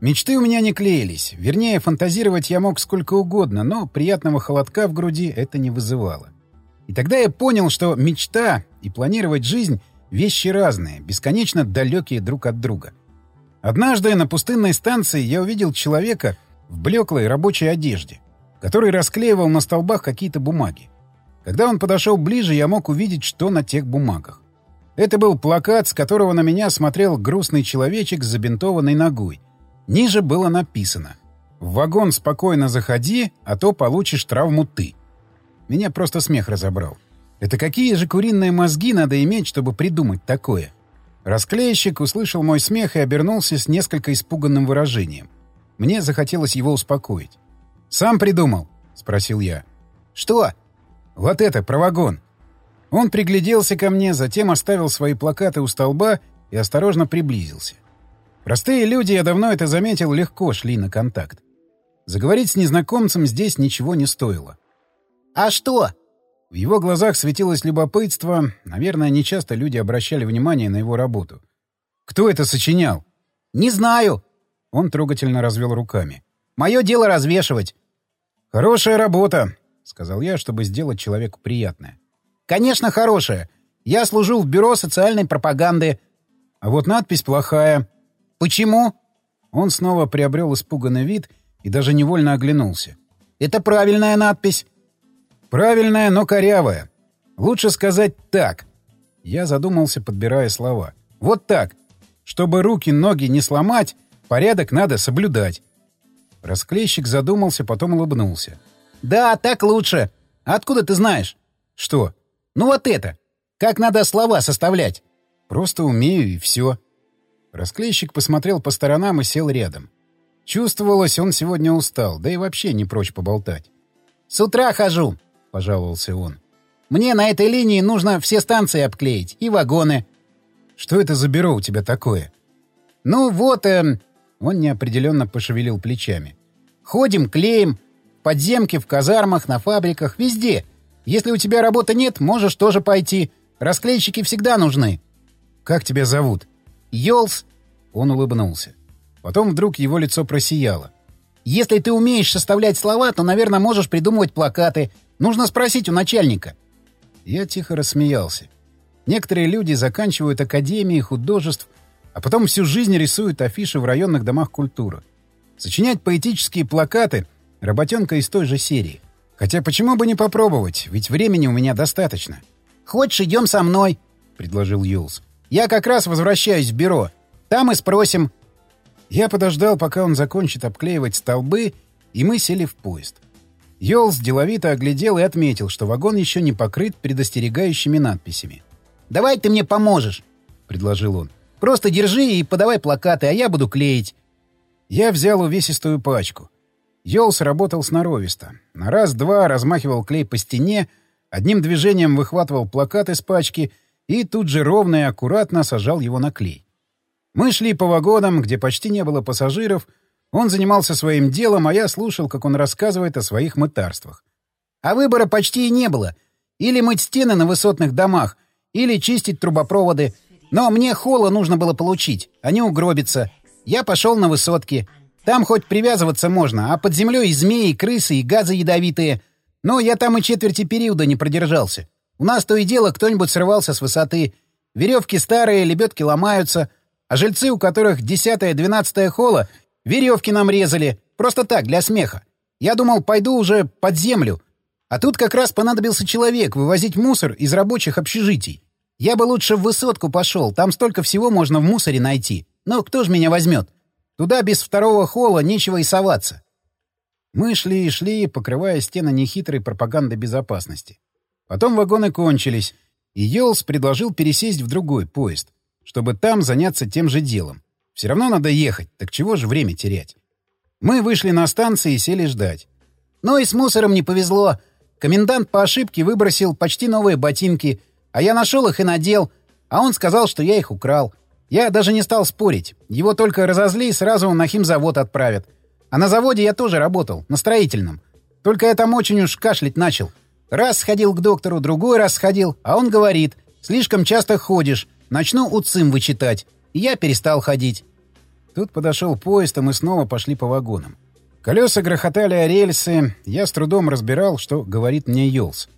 Мечты у меня не клеились. Вернее, фантазировать я мог сколько угодно, но приятного холодка в груди это не вызывало. И тогда я понял, что мечта и планировать жизнь — вещи разные, бесконечно далекие друг от друга. Однажды на пустынной станции я увидел человека в блеклой рабочей одежде, который расклеивал на столбах какие-то бумаги. Когда он подошел ближе, я мог увидеть, что на тех бумагах. Это был плакат, с которого на меня смотрел грустный человечек с забинтованной ногой. Ниже было написано «В вагон спокойно заходи, а то получишь травму ты». Меня просто смех разобрал. Это какие же куриные мозги надо иметь, чтобы придумать такое? Расклеищик услышал мой смех и обернулся с несколько испуганным выражением. Мне захотелось его успокоить. «Сам придумал?» — спросил я. «Что?» «Вот это, про вагон!» Он пригляделся ко мне, затем оставил свои плакаты у столба и осторожно приблизился. Простые люди, я давно это заметил, легко шли на контакт. Заговорить с незнакомцем здесь ничего не стоило. «А что?» В его глазах светилось любопытство. Наверное, нечасто люди обращали внимание на его работу. «Кто это сочинял?» «Не знаю». Он трогательно развел руками. «Мое дело развешивать». «Хорошая работа. — сказал я, чтобы сделать человеку приятное. «Конечно, хорошая. Я служу в бюро социальной пропаганды». «А вот надпись плохая». «Почему?» Он снова приобрел испуганный вид и даже невольно оглянулся. «Это правильная надпись». «Правильная, но корявая. Лучше сказать так». Я задумался, подбирая слова. «Вот так. Чтобы руки-ноги не сломать, порядок надо соблюдать». Расклейщик задумался, потом улыбнулся. «Да, так лучше. Откуда ты знаешь?» «Что?» «Ну вот это. Как надо слова составлять?» «Просто умею, и все». Расклейщик посмотрел по сторонам и сел рядом. Чувствовалось, он сегодня устал, да и вообще не прочь поболтать. «С утра хожу», — пожаловался он. «Мне на этой линии нужно все станции обклеить и вагоны». «Что это за бюро у тебя такое?» «Ну вот...» эм... Он неопределенно пошевелил плечами. «Ходим, клеим, подземке, в казармах, на фабриках, везде. Если у тебя работы нет, можешь тоже пойти. Расклейщики всегда нужны. Как тебя зовут? Йолс. Он улыбнулся. Потом вдруг его лицо просияло. Если ты умеешь составлять слова, то, наверное, можешь придумывать плакаты. Нужно спросить у начальника. Я тихо рассмеялся. Некоторые люди заканчивают академии художеств, а потом всю жизнь рисуют афиши в районных домах культуры. Сочинять поэтические плакаты — работенка из той же серии. Хотя почему бы не попробовать, ведь времени у меня достаточно. «Хочешь, идем со мной?» — предложил Юлс. «Я как раз возвращаюсь в бюро. Там и спросим». Я подождал, пока он закончит обклеивать столбы, и мы сели в поезд. Йолс деловито оглядел и отметил, что вагон еще не покрыт предостерегающими надписями. «Давай ты мне поможешь», — предложил он. «Просто держи и подавай плакаты, а я буду клеить». Я взял увесистую пачку. Йолс работал сноровисто. На раз-два размахивал клей по стене, одним движением выхватывал плакат из пачки и тут же ровно и аккуратно сажал его на клей. Мы шли по вагонам, где почти не было пассажиров. Он занимался своим делом, а я слушал, как он рассказывает о своих мытарствах. А выбора почти и не было. Или мыть стены на высотных домах, или чистить трубопроводы. Но мне холла нужно было получить, а не угробиться. Я пошел на высотки. Там хоть привязываться можно, а под землей и змеи, и крысы, и газы ядовитые. Но я там и четверти периода не продержался. У нас то и дело кто-нибудь срывался с высоты. Веревки старые, лебедки ломаются. А жильцы, у которых десятая-двенадцатая холла, веревки нам резали. Просто так, для смеха. Я думал, пойду уже под землю. А тут как раз понадобился человек вывозить мусор из рабочих общежитий. Я бы лучше в высотку пошел, там столько всего можно в мусоре найти. Но кто же меня возьмет? Туда без второго холла нечего и соваться. Мы шли и шли, покрывая стены нехитрой пропаганды безопасности. Потом вагоны кончились, и Йолс предложил пересесть в другой поезд, чтобы там заняться тем же делом. Все равно надо ехать, так чего же время терять? Мы вышли на станции и сели ждать. Ну и с мусором не повезло. Комендант по ошибке выбросил почти новые ботинки, а я нашел их и надел, а он сказал, что я их украл. Я даже не стал спорить. Его только разозли и сразу на химзавод отправят. А на заводе я тоже работал, на строительном. Только я там очень уж кашлять начал. Раз сходил к доктору, другой раз сходил, а он говорит, слишком часто ходишь, начну уцим вычитать. И я перестал ходить. Тут подошел поезд, и мы снова пошли по вагонам. Колеса грохотали о рельсы, я с трудом разбирал, что говорит мне Йолс.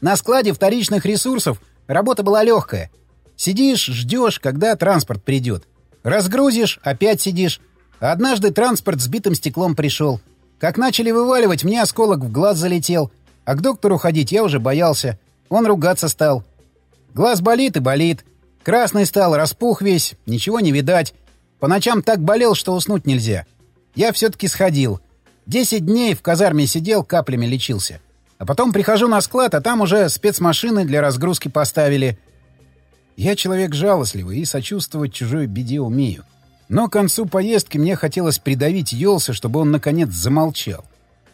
На складе вторичных ресурсов работа была легкая. Сидишь, ждешь, когда транспорт придет. Разгрузишь, опять сидишь. однажды транспорт с битым стеклом пришел. Как начали вываливать, мне осколок в глаз залетел. А к доктору ходить я уже боялся. Он ругаться стал. Глаз болит и болит. Красный стал, распух весь, ничего не видать. По ночам так болел, что уснуть нельзя. Я все-таки сходил. Десять дней в казарме сидел, каплями лечился. А потом прихожу на склад, а там уже спецмашины для разгрузки поставили. Я человек жалостливый и сочувствовать чужой беде умею. Но к концу поездки мне хотелось придавить Йолса, чтобы он, наконец, замолчал.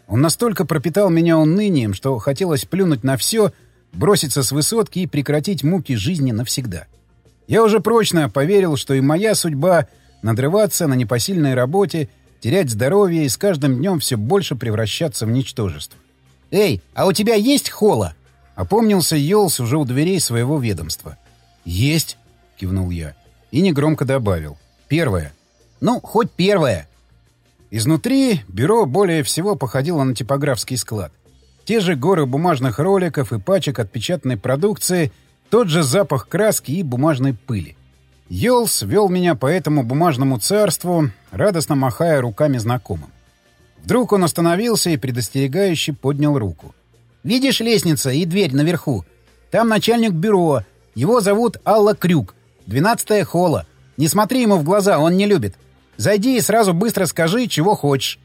Он настолько пропитал меня унынием, что хотелось плюнуть на все, броситься с высотки и прекратить муки жизни навсегда. Я уже прочно поверил, что и моя судьба — надрываться на непосильной работе, терять здоровье и с каждым днем все больше превращаться в ничтожество. «Эй, а у тебя есть хола?» — опомнился Йолс уже у дверей своего ведомства. «Есть!» — кивнул я. И негромко добавил. «Первое». «Ну, хоть первое». Изнутри бюро более всего походило на типографский склад. Те же горы бумажных роликов и пачек отпечатанной продукции, тот же запах краски и бумажной пыли. Йолс вел меня по этому бумажному царству, радостно махая руками знакомым. Вдруг он остановился и предостерегающе поднял руку. «Видишь лестница и дверь наверху? Там начальник бюро, его зовут Алла Крюк. Двенадцатая холла. Не смотри ему в глаза, он не любит. Зайди и сразу быстро скажи, чего хочешь».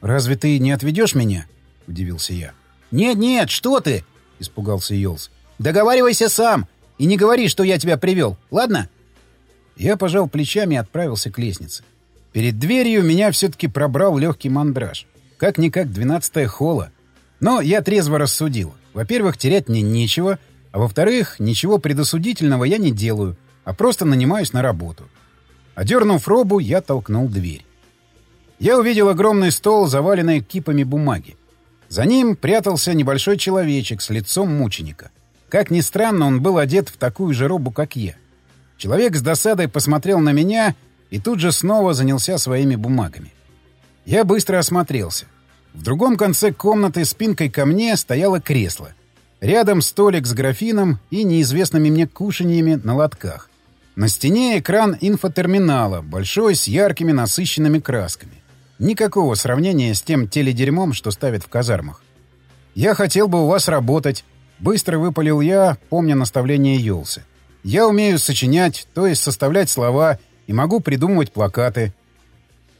«Разве ты не отведешь меня?» — удивился я. «Нет-нет, что ты!» — испугался Йолс. «Договаривайся сам и не говори, что я тебя привел, ладно?» Я пожал плечами и отправился к лестнице. Перед дверью меня все-таки пробрал легкий мандраж. Как-никак двенадцатая холла. Но я трезво рассудил. Во-первых, терять мне нечего — а во-вторых, ничего предосудительного я не делаю, а просто нанимаюсь на работу. Одернув робу, я толкнул дверь. Я увидел огромный стол, заваленный кипами бумаги. За ним прятался небольшой человечек с лицом мученика. Как ни странно, он был одет в такую же робу, как я. Человек с досадой посмотрел на меня и тут же снова занялся своими бумагами. Я быстро осмотрелся. В другом конце комнаты спинкой ко мне стояло кресло — Рядом столик с графином и неизвестными мне кушаньями на лотках. На стене экран инфотерминала, большой, с яркими насыщенными красками. Никакого сравнения с тем теледерьмом, что ставят в казармах. «Я хотел бы у вас работать», — быстро выпалил я, помня наставление Йолса. «Я умею сочинять, то есть составлять слова, и могу придумывать плакаты».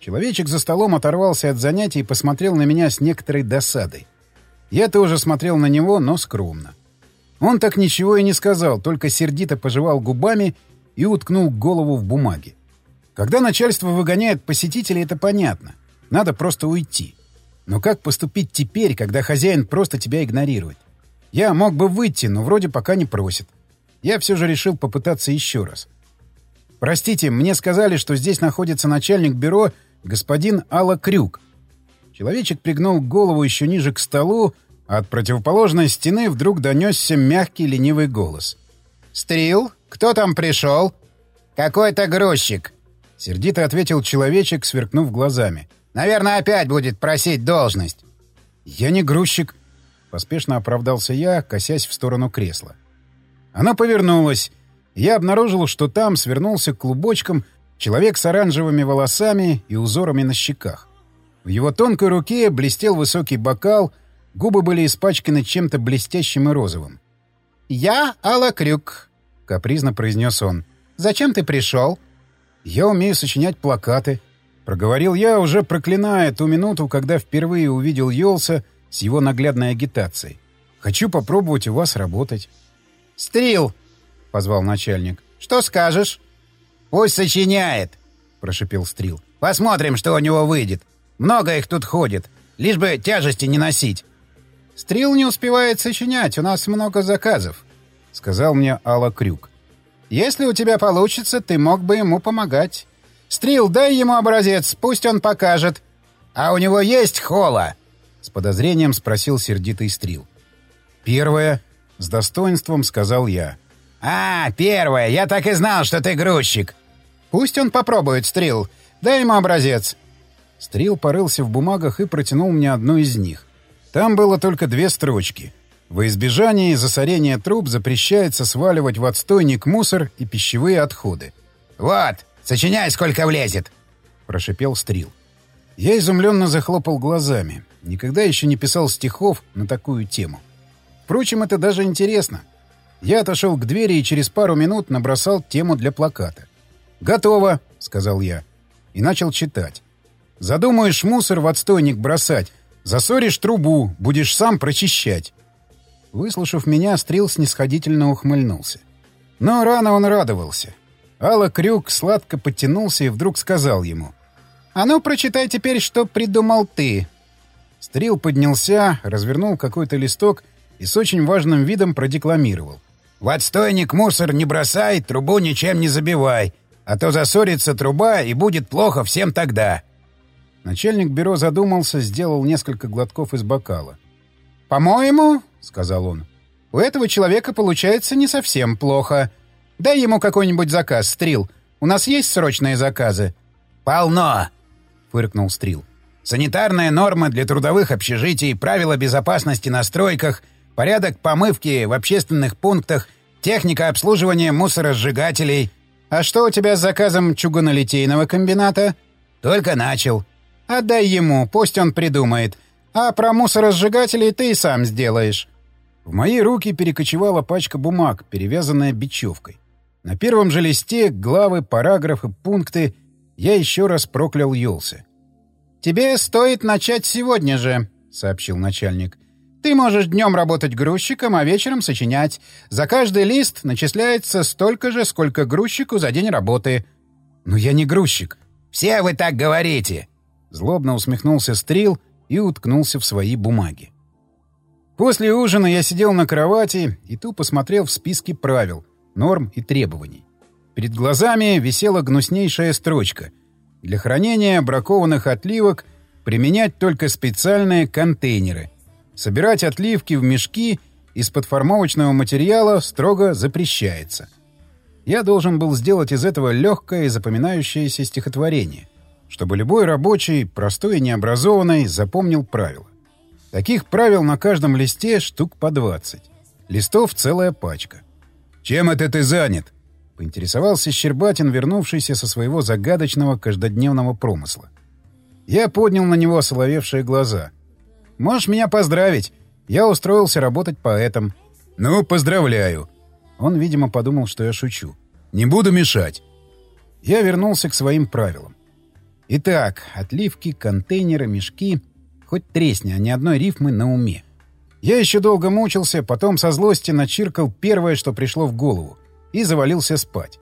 Человечек за столом оторвался от занятий и посмотрел на меня с некоторой досадой. Я тоже смотрел на него, но скромно. Он так ничего и не сказал, только сердито пожевал губами и уткнул голову в бумаги. Когда начальство выгоняет посетителей, это понятно. Надо просто уйти. Но как поступить теперь, когда хозяин просто тебя игнорирует? Я мог бы выйти, но вроде пока не просит. Я все же решил попытаться еще раз. «Простите, мне сказали, что здесь находится начальник бюро господин Алла Крюк». Человечек пригнул голову еще ниже к столу, а от противоположной стены вдруг донесся мягкий ленивый голос. «Стрил, кто там пришел?» «Какой-то грузчик», — сердито ответил человечек, сверкнув глазами. «Наверное, опять будет просить должность». «Я не грузчик», — поспешно оправдался я, косясь в сторону кресла. Она повернулась. Я обнаружил, что там свернулся клубочком человек с оранжевыми волосами и узорами на щеках. В его тонкой руке блестел высокий бокал, губы были испачканы чем-то блестящим и розовым. «Я Алла Крюк», — капризно произнес он. «Зачем ты пришел?» «Я умею сочинять плакаты», — проговорил я, уже проклиная ту минуту, когда впервые увидел Йолса с его наглядной агитацией. «Хочу попробовать у вас работать». «Стрил!» — позвал начальник. «Что скажешь?» «Пусть сочиняет!» — прошипел Стрил. «Посмотрим, что у него выйдет. Много их тут ходит. Лишь бы тяжести не носить». «Стрил не успевает сочинять, у нас много заказов», — сказал мне Алла Крюк. «Если у тебя получится, ты мог бы ему помогать. Стрил, дай ему образец, пусть он покажет». «А у него есть хола?» — с подозрением спросил сердитый Стрил. «Первое», — с достоинством сказал я. «А, первое, я так и знал, что ты грузчик». «Пусть он попробует, Стрил. Дай ему образец». Стрил порылся в бумагах и протянул мне одну из них. Там было только две строчки. Во избежание засорения труб запрещается сваливать в отстойник мусор и пищевые отходы. «Вот, сочиняй, сколько влезет!» — прошипел Стрил. Я изумленно захлопал глазами. Никогда еще не писал стихов на такую тему. Впрочем, это даже интересно. Я отошел к двери и через пару минут набросал тему для плаката. «Готово», — сказал я. И начал читать. «Задумаешь мусор в отстойник бросать, Засоришь трубу, будешь сам прочищать. Выслушав меня, Стрил снисходительно ухмыльнулся. Но рано он радовался. Алла Крюк сладко подтянулся и вдруг сказал ему. «А ну, прочитай теперь, что придумал ты». Стрил поднялся, развернул какой-то листок и с очень важным видом продекламировал. «В отстойник мусор не бросай, трубу ничем не забивай, а то засорится труба и будет плохо всем тогда». Начальник бюро задумался, сделал несколько глотков из бокала. «По-моему, — сказал он, — у этого человека получается не совсем плохо. Дай ему какой-нибудь заказ, Стрил. У нас есть срочные заказы?» «Полно!» — фыркнул Стрил. «Санитарные нормы для трудовых общежитий, правила безопасности на стройках, порядок помывки в общественных пунктах, техника обслуживания мусоросжигателей». «А что у тебя с заказом чугунолитейного комбината?» «Только начал». Отдай ему, пусть он придумает. А про мусоросжигатели ты и сам сделаешь». В мои руки перекочевала пачка бумаг, перевязанная бечевкой. На первом же листе главы, параграфы, пункты я еще раз проклял Йолса. «Тебе стоит начать сегодня же», — сообщил начальник. «Ты можешь днем работать грузчиком, а вечером сочинять. За каждый лист начисляется столько же, сколько грузчику за день работы». «Но я не грузчик». «Все вы так говорите», Злобно усмехнулся Стрил и уткнулся в свои бумаги. После ужина я сидел на кровати и тупо смотрел в списки правил, норм и требований. Перед глазами висела гнуснейшая строчка. Для хранения бракованных отливок применять только специальные контейнеры. Собирать отливки в мешки из-под формовочного материала строго запрещается. Я должен был сделать из этого легкое и запоминающееся стихотворение — чтобы любой рабочий, простой и необразованный, запомнил правила. Таких правил на каждом листе штук по 20. Листов целая пачка. «Чем это ты занят?» — поинтересовался Щербатин, вернувшийся со своего загадочного каждодневного промысла. Я поднял на него соловевшие глаза. «Можешь меня поздравить. Я устроился работать поэтом». «Ну, поздравляю». Он, видимо, подумал, что я шучу. «Не буду мешать». Я вернулся к своим правилам. Итак, отливки, контейнеры, мешки. Хоть тресни, а ни одной рифмы на уме. Я еще долго мучился, потом со злости начиркал первое, что пришло в голову, и завалился спать.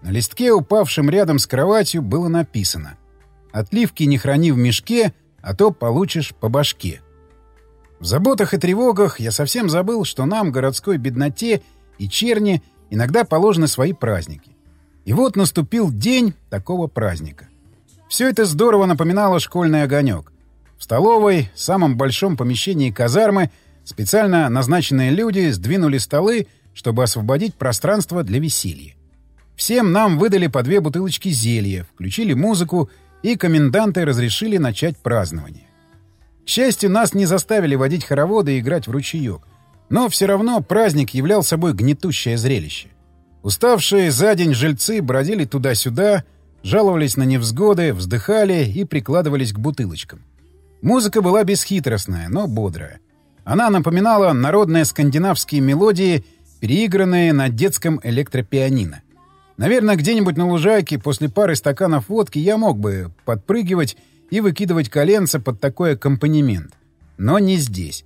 На листке, упавшем рядом с кроватью, было написано «Отливки не храни в мешке, а то получишь по башке». В заботах и тревогах я совсем забыл, что нам, городской бедноте и черни, иногда положены свои праздники. И вот наступил день такого праздника. Все это здорово напоминало школьный огонек. В столовой, самом большом помещении казармы, специально назначенные люди сдвинули столы, чтобы освободить пространство для веселья. Всем нам выдали по две бутылочки зелья, включили музыку, и коменданты разрешили начать празднование. К счастью, нас не заставили водить хороводы и играть в ручеек. Но все равно праздник являл собой гнетущее зрелище. Уставшие за день жильцы бродили туда-сюда, жаловались на невзгоды, вздыхали и прикладывались к бутылочкам. Музыка была бесхитростная, но бодрая. Она напоминала народные скандинавские мелодии, переигранные на детском электропианино. Наверное, где-нибудь на лужайке после пары стаканов водки я мог бы подпрыгивать и выкидывать коленца под такой аккомпанемент. Но не здесь.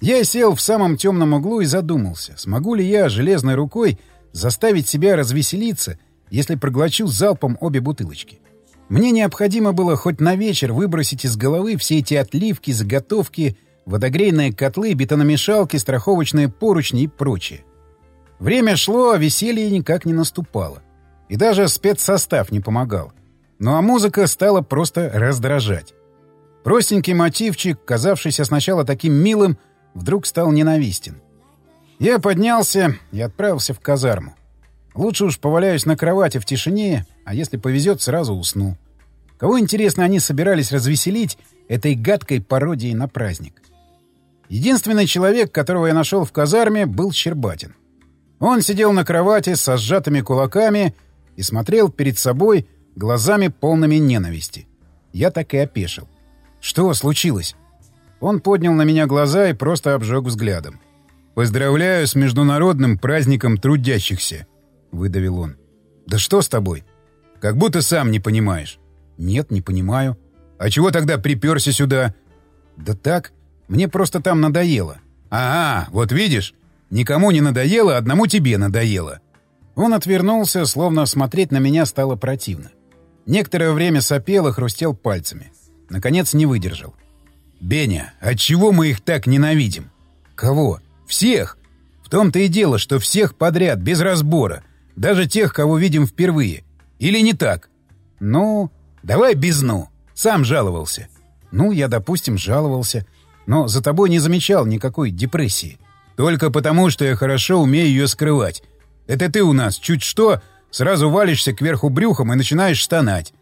Я сел в самом темном углу и задумался, смогу ли я железной рукой заставить себя развеселиться, если проглочу залпом обе бутылочки. Мне необходимо было хоть на вечер выбросить из головы все эти отливки, заготовки, водогрейные котлы, бетономешалки, страховочные поручни и прочее. Время шло, а веселье никак не наступало. И даже спецсостав не помогал. Ну а музыка стала просто раздражать. Простенький мотивчик, казавшийся сначала таким милым, вдруг стал ненавистен. Я поднялся и отправился в казарму. Лучше уж поваляюсь на кровати в тишине, а если повезет, сразу усну. Кого, интересно, они собирались развеселить этой гадкой пародией на праздник? Единственный человек, которого я нашел в казарме, был Щербатин. Он сидел на кровати со сжатыми кулаками и смотрел перед собой глазами полными ненависти. Я так и опешил. «Что случилось?» Он поднял на меня глаза и просто обжег взглядом. «Поздравляю с международным праздником трудящихся», — выдавил он. «Да что с тобой?» «Как будто сам не понимаешь». «Нет, не понимаю». «А чего тогда приперся сюда?» «Да так, мне просто там надоело». «Ага, вот видишь, Никому не надоело, одному тебе надоело. Он отвернулся, словно смотреть на меня стало противно. Некоторое время сопел и хрустел пальцами. Наконец не выдержал. «Беня, отчего мы их так ненавидим?» «Кого?» «Всех! В том-то и дело, что всех подряд, без разбора. Даже тех, кого видим впервые. Или не так?» «Ну...» «Давай без «ну». Сам жаловался». «Ну, я, допустим, жаловался. Но за тобой не замечал никакой депрессии». Только потому, что я хорошо умею ее скрывать. Это ты у нас чуть что, сразу валишься кверху брюхом и начинаешь стонать.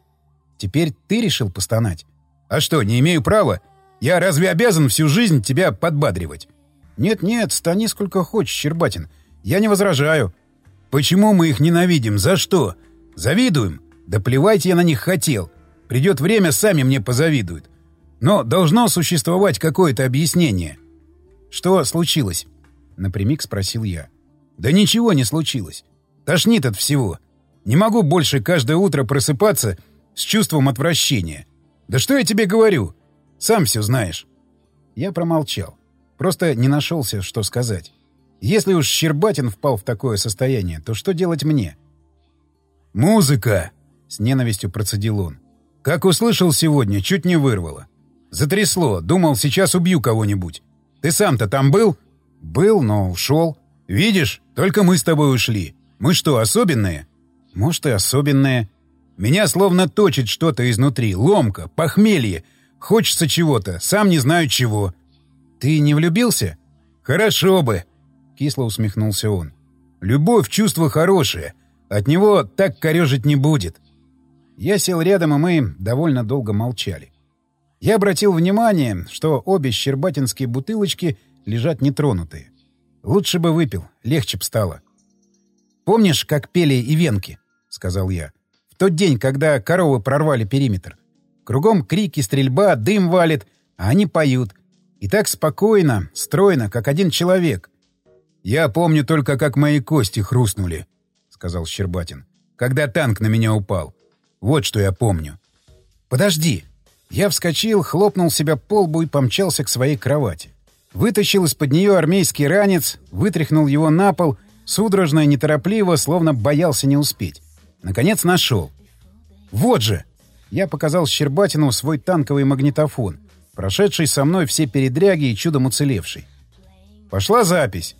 Теперь ты решил постонать? А что, не имею права? Я разве обязан всю жизнь тебя подбадривать? Нет-нет, стани сколько хочешь, Щербатин. Я не возражаю. Почему мы их ненавидим? За что? Завидуем? Да плевать я на них хотел. Придет время, сами мне позавидуют. Но должно существовать какое-то объяснение. Что случилось? Напрямик спросил я. Да ничего не случилось. Тошнит от всего. Не могу больше каждое утро просыпаться с чувством отвращения. Да что я тебе говорю? Сам все знаешь. Я промолчал. Просто не нашелся, что сказать. Если уж Щербатин впал в такое состояние, то что делать мне? «Музыка!» — с ненавистью процедил он. «Как услышал сегодня, чуть не вырвало. Затрясло, думал, сейчас убью кого-нибудь. Ты сам-то там был?» «Был, но ушел». «Видишь, только мы с тобой ушли. Мы что, особенные?» «Может, и особенные». «Меня словно точит что-то изнутри. Ломка, похмелье. Хочется чего-то, сам не знаю чего». «Ты не влюбился?» «Хорошо бы», — кисло усмехнулся он. «Любовь — чувство хорошее. От него так корежить не будет». Я сел рядом, и мы довольно долго молчали. Я обратил внимание, что обе щербатинские бутылочки — лежат нетронутые. Лучше бы выпил, легче б стало. «Помнишь, как пели и венки?» — сказал я. «В тот день, когда коровы прорвали периметр. Кругом крики, стрельба, дым валит, а они поют. И так спокойно, стройно, как один человек. «Я помню только, как мои кости хрустнули», — сказал Щербатин. «Когда танк на меня упал. Вот что я помню». «Подожди». Я вскочил, хлопнул себя по лбу и помчался к своей кровати. Вытащил из-под нее армейский ранец, вытряхнул его на пол, судорожно и неторопливо, словно боялся не успеть. Наконец нашел. «Вот же!» Я показал Щербатину свой танковый магнитофон, прошедший со мной все передряги и чудом уцелевший. Пошла запись.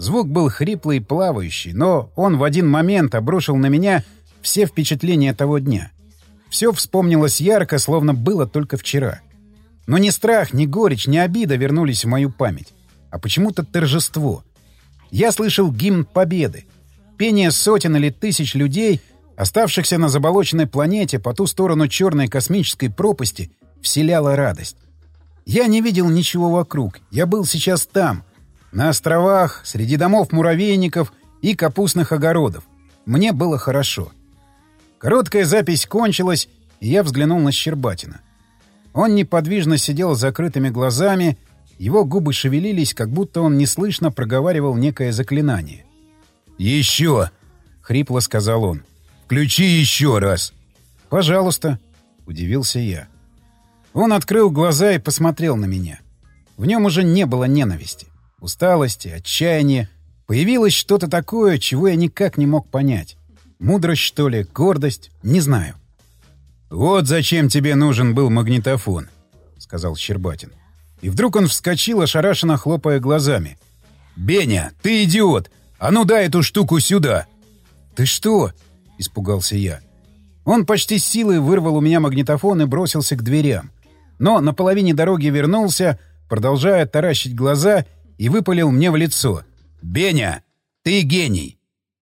Звук был хриплый и плавающий, но он в один момент обрушил на меня все впечатления того дня. Все вспомнилось ярко, словно было только вчера. Но ни страх, ни горечь, ни обида вернулись в мою память, а почему-то торжество. Я слышал гимн победы, пение сотен или тысяч людей, оставшихся на заболоченной планете по ту сторону черной космической пропасти, вселяло радость. Я не видел ничего вокруг, я был сейчас там, на островах, среди домов муравейников и капустных огородов. Мне было хорошо. Короткая запись кончилась, и я взглянул на Щербатина. Он неподвижно сидел с закрытыми глазами, его губы шевелились, как будто он неслышно проговаривал некое заклинание. «Еще!» — хрипло сказал он. «Включи еще раз!» «Пожалуйста!» — удивился я. Он открыл глаза и посмотрел на меня. В нем уже не было ненависти, усталости, отчаяния. Появилось что-то такое, чего я никак не мог понять. Мудрость, что ли, гордость? Не знаю. «Вот зачем тебе нужен был магнитофон», — сказал Щербатин. И вдруг он вскочил, ошарашенно хлопая глазами. «Беня, ты идиот! А ну дай эту штуку сюда!» «Ты что?» — испугался я. Он почти силой вырвал у меня магнитофон и бросился к дверям. Но на половине дороги вернулся, продолжая таращить глаза, и выпалил мне в лицо. «Беня, ты гений!